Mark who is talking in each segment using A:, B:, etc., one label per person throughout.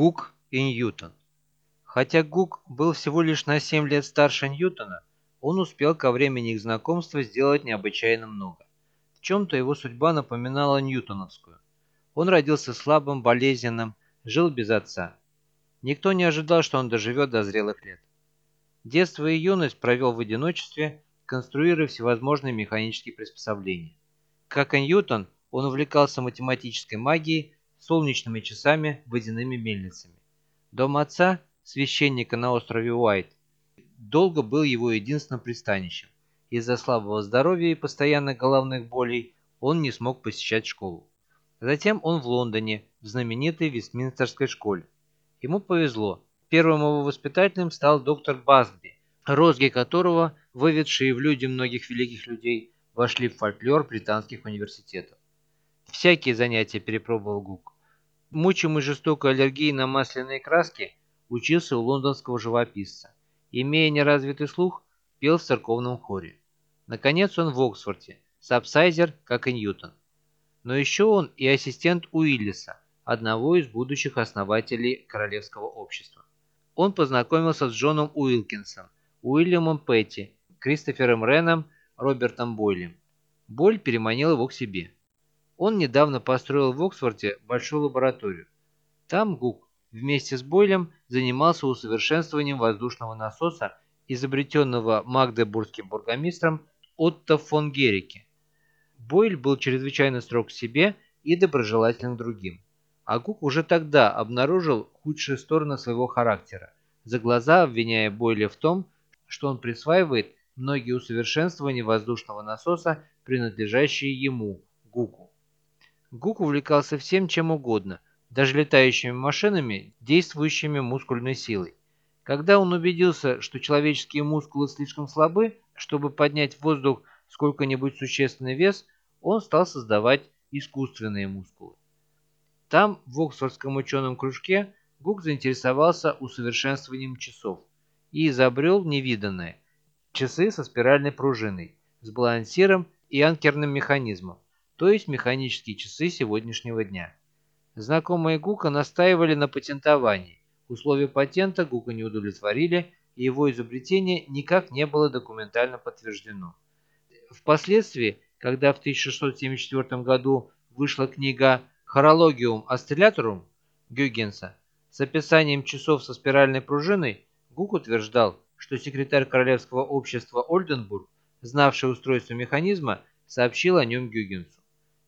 A: Гук и Ньютон. Хотя Гук был всего лишь на 7 лет старше Ньютона, он успел ко времени их знакомства сделать необычайно много. В чем-то его судьба напоминала ньютоновскую. Он родился слабым, болезненным, жил без отца. Никто не ожидал, что он доживет до зрелых лет. Детство и юность провел в одиночестве, конструируя всевозможные механические приспособления. Как и Ньютон, он увлекался математической магией, солнечными часами, водяными мельницами. Дом отца, священника на острове Уайт, долго был его единственным пристанищем. Из-за слабого здоровья и постоянных головных болей он не смог посещать школу. Затем он в Лондоне, в знаменитой Вестминстерской школе. Ему повезло. Первым его воспитателем стал доктор Басби, розги которого, выведшие в люди многих великих людей, вошли в фольклор британских университетов. Всякие занятия перепробовал Гук. Мучимый жестокой аллергией на масляные краски, учился у лондонского живописца. Имея неразвитый слух, пел в церковном хоре. Наконец он в Оксфорде, сапсайзер, как и Ньютон. Но еще он и ассистент Уиллиса, одного из будущих основателей Королевского общества. Он познакомился с Джоном Уилкинсом, Уильямом Петти, Кристофером Реном, Робертом Бойлем. Боль переманил его к себе. Он недавно построил в Оксфорде большую лабораторию. Там Гук вместе с Бойлем занимался усовершенствованием воздушного насоса, изобретенного магдебургским бургомистром Отто фон Герике. Бойль был чрезвычайно строг к себе и доброжелателен другим. А Гук уже тогда обнаружил худшие стороны своего характера, за глаза обвиняя Бойля в том, что он присваивает многие усовершенствования воздушного насоса, принадлежащие ему, Гуку. Гук увлекался всем чем угодно, даже летающими машинами, действующими мускульной силой. Когда он убедился, что человеческие мускулы слишком слабы, чтобы поднять в воздух сколько-нибудь существенный вес, он стал создавать искусственные мускулы. Там, в Оксфордском ученом кружке, Гук заинтересовался усовершенствованием часов и изобрел невиданное – часы со спиральной пружиной, с балансиром и анкерным механизмом, то есть механические часы сегодняшнего дня. Знакомые Гука настаивали на патентовании. Условия патента Гука не удовлетворили, и его изобретение никак не было документально подтверждено. Впоследствии, когда в 1674 году вышла книга «Хорологиум Осцилляторум» Гюгенса с описанием часов со спиральной пружиной, Гук утверждал, что секретарь Королевского общества Ольденбург, знавший устройство механизма, сообщил о нем Гюгенсу.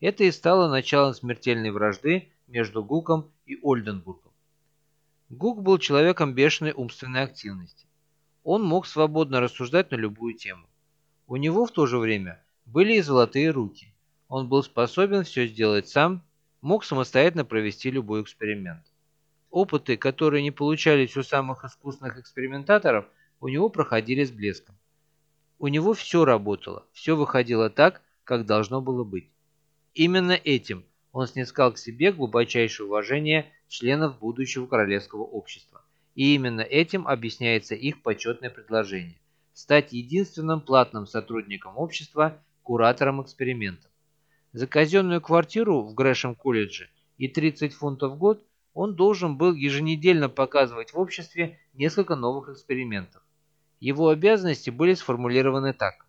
A: Это и стало началом смертельной вражды между Гуком и Ольденбургом. Гук был человеком бешеной умственной активности. Он мог свободно рассуждать на любую тему. У него в то же время были и золотые руки. Он был способен все сделать сам, мог самостоятельно провести любой эксперимент. Опыты, которые не получались у самых искусных экспериментаторов, у него проходили с блеском. У него все работало, все выходило так, как должно было быть. Именно этим он снискал к себе глубочайшее уважение членов будущего королевского общества. И именно этим объясняется их почетное предложение – стать единственным платным сотрудником общества, куратором экспериментов. За казенную квартиру в Грэшем колледже и 30 фунтов в год он должен был еженедельно показывать в обществе несколько новых экспериментов. Его обязанности были сформулированы так.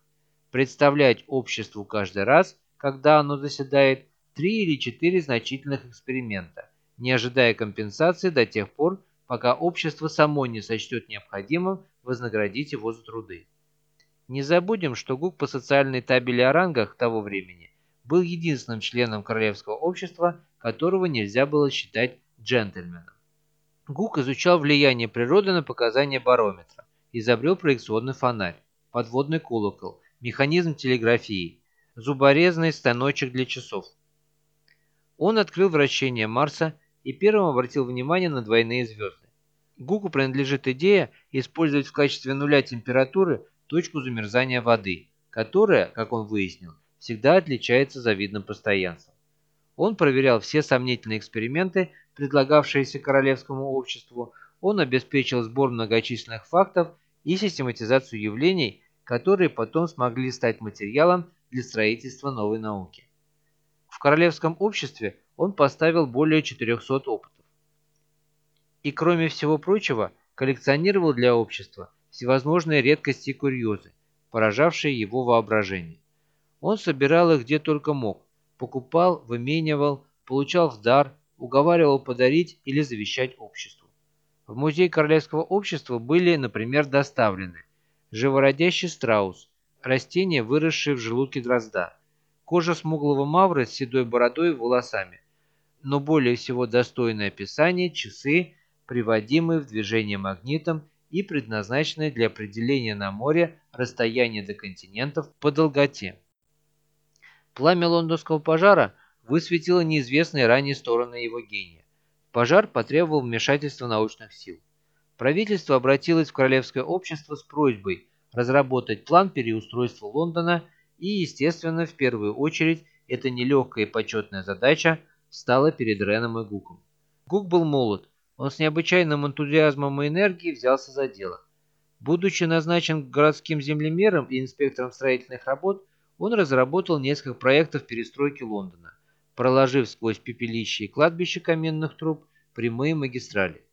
A: Представлять обществу каждый раз, когда оно заседает, три или четыре значительных эксперимента, не ожидая компенсации до тех пор, пока общество само не сочтет необходимым вознаградить его за труды. Не забудем, что ГУК по социальной табели о рангах того времени был единственным членом Королевского общества, которого нельзя было считать джентльменом. ГУК изучал влияние природы на показания барометра, изобрел проекционный фонарь, подводный колокол, механизм телеграфии, зуборезный станочек для часов. Он открыл вращение Марса и первым обратил внимание на двойные звезды. Гуку принадлежит идея использовать в качестве нуля температуры точку замерзания воды, которая, как он выяснил, всегда отличается завидным постоянством. Он проверял все сомнительные эксперименты, предлагавшиеся королевскому обществу, он обеспечил сбор многочисленных фактов и систематизацию явлений, которые потом смогли стать материалом для строительства новой науки. В королевском обществе он поставил более 400 опытов. и, кроме всего прочего, коллекционировал для общества всевозможные редкости и курьезы, поражавшие его воображение. Он собирал их где только мог, покупал, выменивал, получал в дар, уговаривал подарить или завещать обществу. В музей Королевского общества были, например, доставлены живородящий страус, растение, выросшее в желудке дрозда, кожа смуглого мавра с седой бородой и волосами, но более всего достойное описание часы, приводимые в движение магнитом и предназначенные для определения на море расстояния до континентов по долготе. Пламя лондонского пожара высветило неизвестные ранее стороны его гения. Пожар потребовал вмешательства научных сил. Правительство обратилось в Королевское общество с просьбой разработать план переустройства Лондона и, естественно, в первую очередь, эта нелегкая и почетная задача стала перед Реном и Гуком. Гук был молод, он с необычайным энтузиазмом и энергией взялся за дело. Будучи назначен городским землемером и инспектором строительных работ, он разработал несколько проектов перестройки Лондона, проложив сквозь пепелище и кладбище каменных труб прямые магистрали.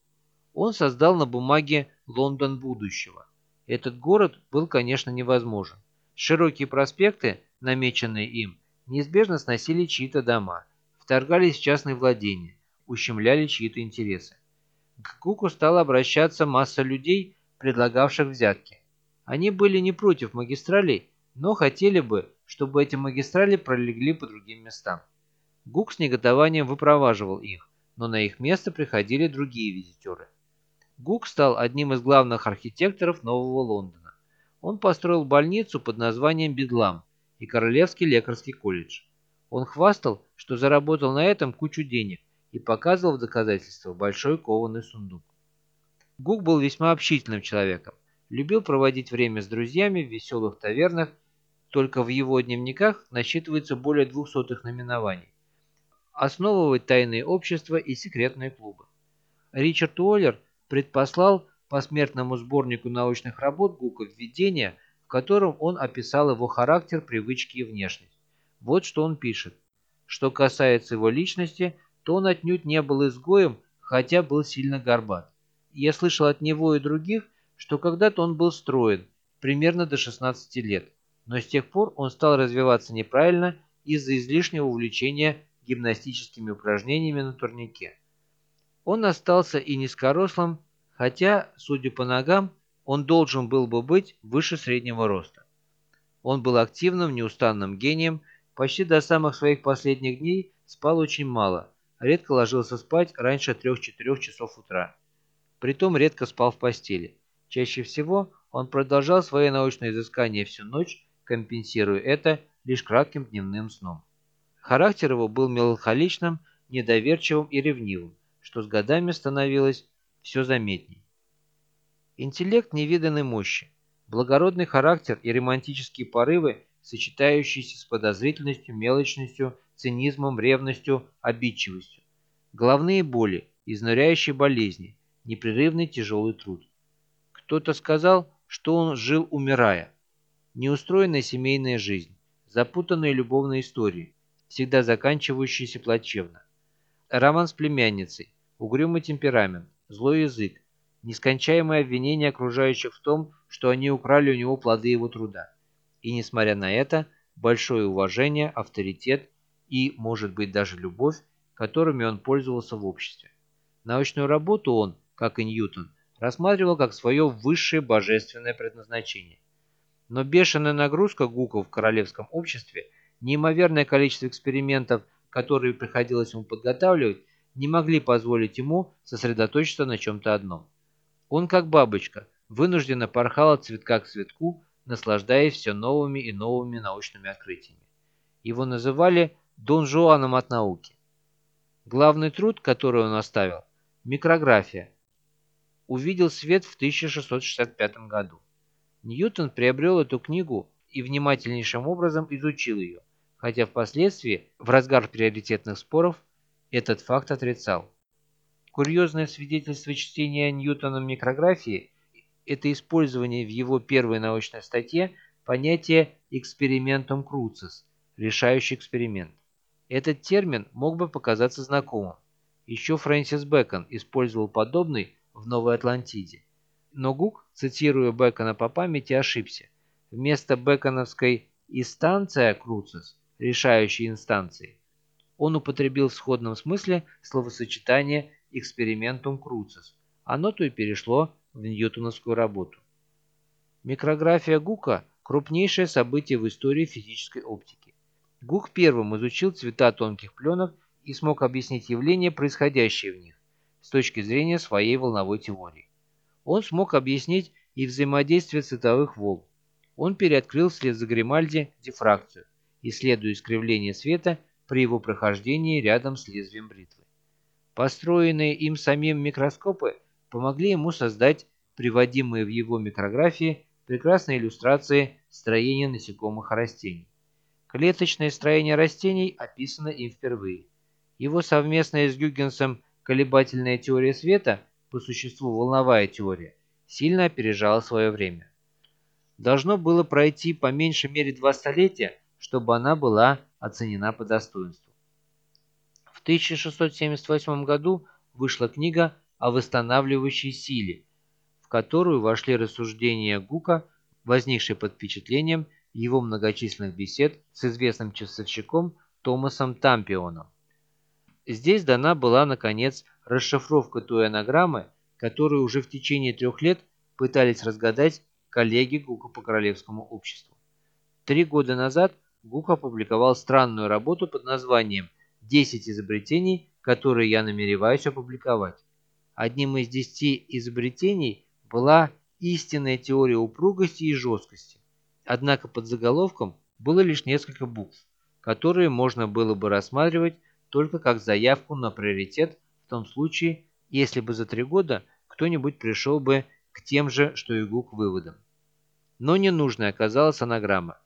A: Он создал на бумаге Лондон будущего. Этот город был, конечно, невозможен. Широкие проспекты, намеченные им, неизбежно сносили чьи-то дома, вторгались в частные владения, ущемляли чьи-то интересы. К Куку стала обращаться масса людей, предлагавших взятки. Они были не против магистралей, но хотели бы, чтобы эти магистрали пролегли по другим местам. Гук с неготованием выпроваживал их, но на их место приходили другие визитеры. Гук стал одним из главных архитекторов Нового Лондона. Он построил больницу под названием Бедлам и Королевский лекарский колледж. Он хвастал, что заработал на этом кучу денег, и показывал в доказательство большой кованый сундук. Гук был весьма общительным человеком, любил проводить время с друзьями в веселых тавернах, только в его дневниках насчитывается более двухсотых наименований. Основывать тайные общества и секретные клубы. Ричард Уоллер предпослал посмертному сборнику научных работ Гука введение, в котором он описал его характер, привычки и внешность. Вот что он пишет. Что касается его личности – то он отнюдь не был изгоем, хотя был сильно горбат. Я слышал от него и других, что когда-то он был строен, примерно до 16 лет, но с тех пор он стал развиваться неправильно из-за излишнего увлечения гимнастическими упражнениями на турнике. Он остался и низкорослым, хотя, судя по ногам, он должен был бы быть выше среднего роста. Он был активным, неустанным гением, почти до самых своих последних дней спал очень мало – редко ложился спать раньше 3-4 часов утра. Притом редко спал в постели. Чаще всего он продолжал свои научные изыскания всю ночь, компенсируя это лишь кратким дневным сном. Характер его был меланхоличным, недоверчивым и ревнивым, что с годами становилось все заметней. Интеллект невиданной мощи, благородный характер и романтические порывы, сочетающиеся с подозрительностью, мелочностью цинизмом, ревностью, обидчивостью. Головные боли, изнуряющие болезни, непрерывный тяжелый труд. Кто-то сказал, что он жил умирая. Неустроенная семейная жизнь, запутанные любовные истории, всегда заканчивающиеся плачевно. Роман с племянницей, угрюмый темперамент, злой язык, нескончаемое обвинение окружающих в том, что они украли у него плоды его труда. И, несмотря на это, большое уважение, авторитет и, может быть, даже любовь, которыми он пользовался в обществе. Научную работу он, как и Ньютон, рассматривал как свое высшее божественное предназначение. Но бешеная нагрузка Гука в королевском обществе, неимоверное количество экспериментов, которые приходилось ему подготавливать, не могли позволить ему сосредоточиться на чем-то одном. Он, как бабочка, вынужденно порхал от цветка к цветку, наслаждаясь все новыми и новыми научными открытиями. Его называли Дон Жуаном от науки. Главный труд, который он оставил, микрография, увидел свет в 1665 году. Ньютон приобрел эту книгу и внимательнейшим образом изучил ее, хотя впоследствии, в разгар приоритетных споров, этот факт отрицал. Курьезное свидетельство чтения Ньютоном микрографии – это использование в его первой научной статье понятия «экспериментум круцис» – решающий эксперимент. Этот термин мог бы показаться знакомым. Еще Фрэнсис Бэкон использовал подобный в Новой Атлантиде. Но Гук, цитируя Бэкона по памяти, ошибся. Вместо бэконовской «инстанция круцис» – решающей инстанции, он употребил в сходном смысле словосочетание «экспериментум круцис». Оно то и перешло в ньютоновскую работу. Микрография Гука – крупнейшее событие в истории физической оптики. Гук первым изучил цвета тонких пленок и смог объяснить явления, происходящие в них, с точки зрения своей волновой теории. Он смог объяснить и взаимодействие цветовых волн. Он переоткрыл вслед за Гримальди дифракцию, исследуя искривление света при его прохождении рядом с лезвием бритвы. Построенные им самим микроскопы помогли ему создать приводимые в его микрографии прекрасные иллюстрации строения насекомых и растений. Клеточное строение растений описано им впервые. Его совместная с Гюгенсом колебательная теория света, по существу волновая теория, сильно опережала свое время. Должно было пройти по меньшей мере два столетия, чтобы она была оценена по достоинству. В 1678 году вышла книга о восстанавливающей силе, в которую вошли рассуждения Гука, возникшие под впечатлением его многочисленных бесед с известным часовщиком Томасом Тампионом. Здесь дана была, наконец, расшифровка той анаграммы, которую уже в течение трех лет пытались разгадать коллеги Гука по Королевскому обществу. Три года назад Гук опубликовал странную работу под названием «10 изобретений, которые я намереваюсь опубликовать». Одним из десяти изобретений была истинная теория упругости и жесткости. Однако под заголовком было лишь несколько букв, которые можно было бы рассматривать только как заявку на приоритет в том случае, если бы за три года кто-нибудь пришел бы к тем же, что и Гук, выводам. Но ненужной оказалась анаграмма.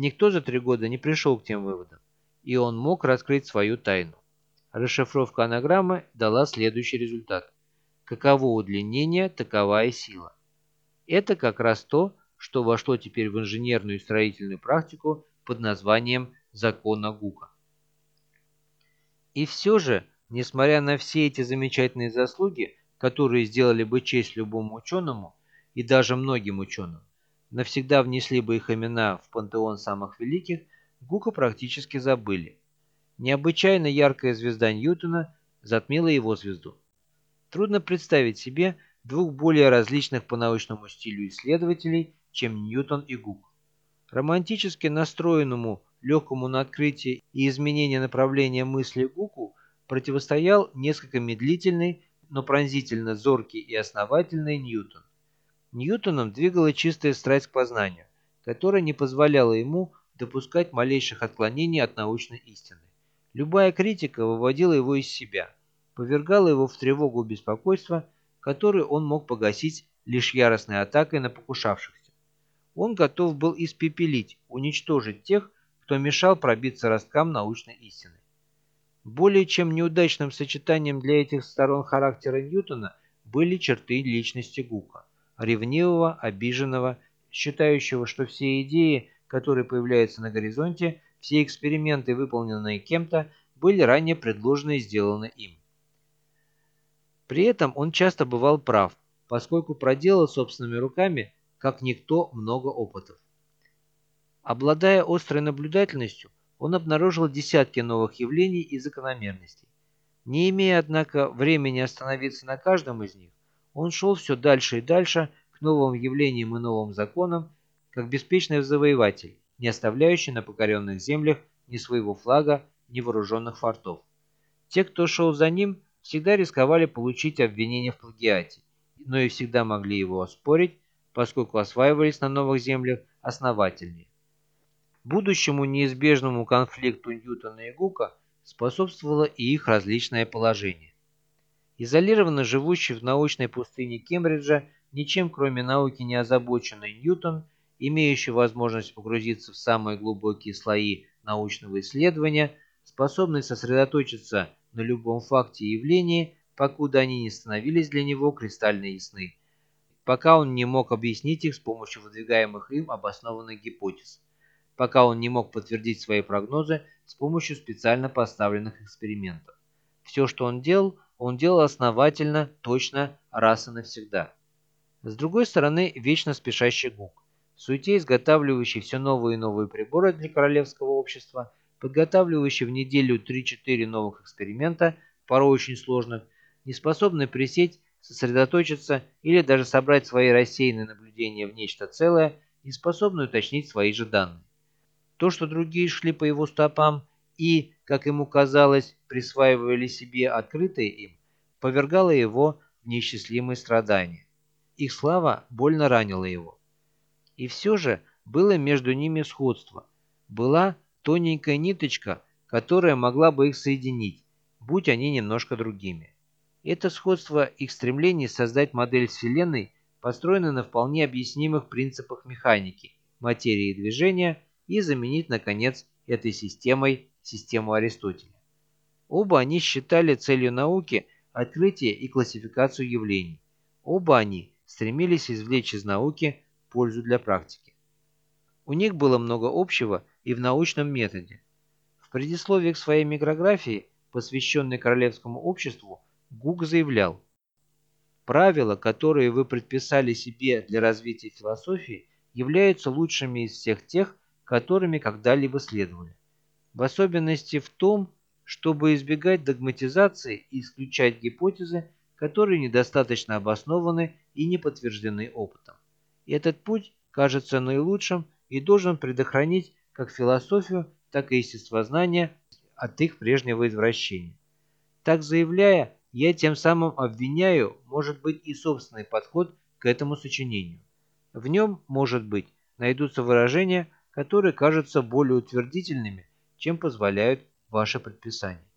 A: Никто за три года не пришел к тем выводам, и он мог раскрыть свою тайну. Расшифровка анаграммы дала следующий результат. Каково удлинение, такова и сила. Это как раз то, что вошло теперь в инженерную и строительную практику под названием закона Гука. И все же, несмотря на все эти замечательные заслуги, которые сделали бы честь любому ученому и даже многим ученым, навсегда внесли бы их имена в пантеон самых великих, Гука практически забыли. Необычайно яркая звезда Ньютона затмила его звезду. Трудно представить себе двух более различных по научному стилю исследователей, чем Ньютон и Гук. Романтически настроенному легкому на открытие и изменение направления мысли Гуку противостоял несколько медлительный, но пронзительно зоркий и основательный Ньютон. Ньютоном двигала чистая страсть к познанию, которая не позволяла ему допускать малейших отклонений от научной истины. Любая критика выводила его из себя, повергала его в тревогу и беспокойство, которые он мог погасить лишь яростной атакой на покушавшихся. Он готов был испепелить, уничтожить тех, кто мешал пробиться росткам научной истины. Более чем неудачным сочетанием для этих сторон характера Ньютона были черты личности Гука, ревнивого, обиженного, считающего, что все идеи, которые появляются на горизонте, все эксперименты, выполненные кем-то, были ранее предложены и сделаны им. При этом он часто бывал прав, поскольку проделал собственными руками, как никто, много опытов. Обладая острой наблюдательностью, он обнаружил десятки новых явлений и закономерностей. Не имея, однако, времени остановиться на каждом из них, он шел все дальше и дальше к новым явлениям и новым законам, как беспечный завоеватель, не оставляющий на покоренных землях ни своего флага, ни вооруженных фортов. Те, кто шел за ним, всегда рисковали получить обвинение в плагиате, но и всегда могли его оспорить, поскольку осваивались на новых землях основательнее. Будущему неизбежному конфликту Ньютона и Гука способствовало и их различное положение. Изолированно живущий в научной пустыне Кембриджа, ничем кроме науки не озабоченный Ньютон, имеющий возможность погрузиться в самые глубокие слои научного исследования, способный сосредоточиться на любом факте и явлении, покуда они не становились для него кристально ясны, пока он не мог объяснить их с помощью выдвигаемых им обоснованных гипотез пока он не мог подтвердить свои прогнозы с помощью специально поставленных экспериментов. Все, что он делал, он делал основательно, точно, раз и навсегда. С другой стороны, вечно спешащий Гук, в суете изготавливающий все новые и новые приборы для королевского общества, подготавливающий в неделю 3-4 новых эксперимента, порой очень сложных, не способный присесть, сосредоточиться или даже собрать свои рассеянные наблюдения в нечто целое, не способный уточнить свои же данные. То, что другие шли по его стопам и, как ему казалось, присваивали себе открытые им, повергало его в неисчислимые страдания. Их слава больно ранила его. И все же было между ними сходство. Была тоненькая ниточка, которая могла бы их соединить, будь они немножко другими. Это сходство их стремлений создать модель Вселенной построено на вполне объяснимых принципах механики, материи и движения и заменить, наконец, этой системой систему Аристотеля. Оба они считали целью науки открытие и классификацию явлений. Оба они стремились извлечь из науки пользу для практики. У них было много общего и в научном методе. В предисловии к своей микрографии, посвященной Королевскому обществу, Гук заявлял, «Правила, которые вы предписали себе для развития философии, являются лучшими из всех тех, которыми когда-либо следовали. В особенности в том, чтобы избегать догматизации и исключать гипотезы, которые недостаточно обоснованы и не подтверждены опытом. И этот путь кажется наилучшим и должен предохранить как философию, так и естествознание от их прежнего извращения. Так заявляя, я тем самым обвиняю, может быть, и собственный подход к этому сочинению. В нем, может быть, найдутся выражения, которые кажутся более утвердительными, чем позволяют ваши предписания.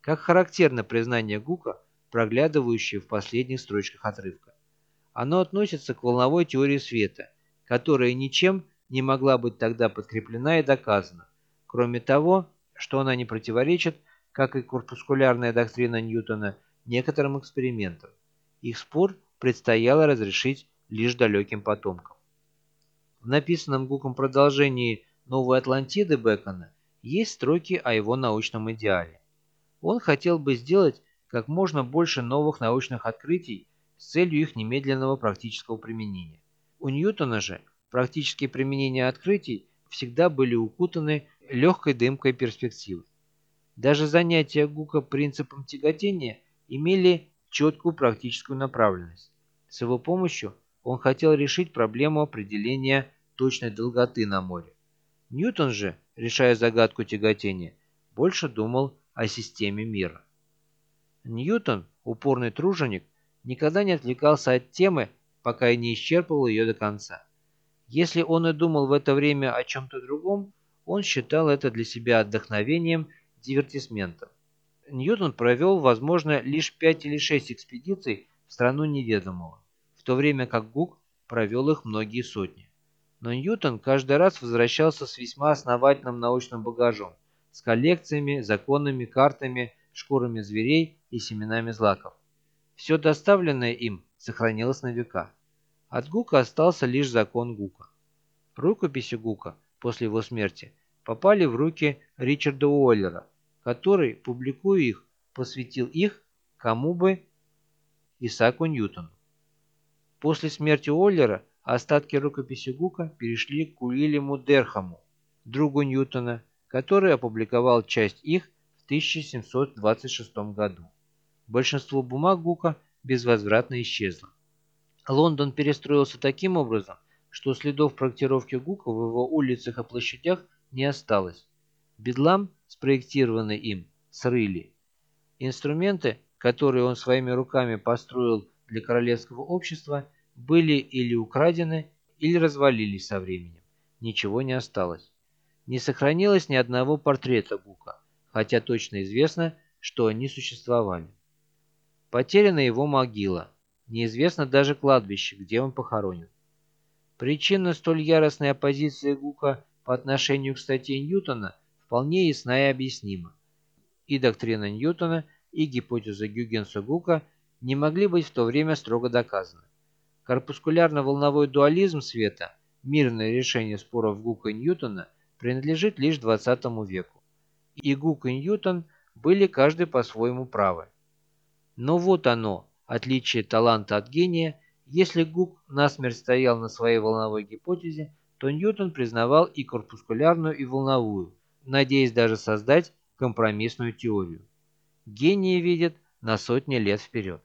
A: Как характерно признание Гука, проглядывающее в последних строчках отрывка. Оно относится к волновой теории света, которая ничем не могла быть тогда подкреплена и доказана, кроме того, что она не противоречит, как и корпускулярная доктрина Ньютона, некоторым экспериментам. Их спор предстояло разрешить лишь далеким потомкам. В написанном Гуком продолжении «Новой Атлантиды» Бекона есть строки о его научном идеале. Он хотел бы сделать как можно больше новых научных открытий с целью их немедленного практического применения. У Ньютона же практические применения открытий всегда были укутаны легкой дымкой перспективы. Даже занятия Гука принципом тяготения имели четкую практическую направленность. С его помощью он хотел решить проблему определения точной долготы на море. Ньютон же, решая загадку тяготения, больше думал о системе мира. Ньютон, упорный труженик, никогда не отвлекался от темы, пока и не исчерпывал ее до конца. Если он и думал в это время о чем-то другом, он считал это для себя отдохновением, дивертисментом. Ньютон провел, возможно, лишь пять или шесть экспедиций в страну неведомого, в то время как Гук провел их многие сотни. Но Ньютон каждый раз возвращался с весьма основательным научным багажом, с коллекциями, законами, картами, шкурами зверей и семенами злаков. Все доставленное им сохранилось на века. От Гука остался лишь закон Гука. Рукописи Гука после его смерти попали в руки Ричарда Уоллера, который, публикуя их, посвятил их кому бы Исааку Ньютону. После смерти Уоллера остатки рукописи Гука перешли к Уильяму Дерхаму, другу Ньютона, который опубликовал часть их в 1726 году. Большинство бумаг Гука безвозвратно исчезло. Лондон перестроился таким образом, что следов проектировки Гука в его улицах и площадях не осталось. Бедлам, спроектированный им, срыли. Инструменты, которые он своими руками построил для королевского общества, были или украдены, или развалились со временем. Ничего не осталось. Не сохранилось ни одного портрета Гука, хотя точно известно, что они существовали. Потеряна его могила. Неизвестно даже кладбище, где он похоронен. Причина столь яростной оппозиции Гука по отношению к статье Ньютона вполне ясна и объяснима. И доктрина Ньютона, и гипотеза Гюгенса Гука не могли быть в то время строго доказаны. Корпускулярно-волновой дуализм света, мирное решение споров Гука и Ньютона, принадлежит лишь XX веку. И Гук и Ньютон были каждый по-своему правы. Но вот оно, отличие таланта от гения. Если Гук насмерть стоял на своей волновой гипотезе, то Ньютон признавал и корпускулярную, и волновую, надеясь даже создать компромиссную теорию. Гении видят на сотни лет вперед.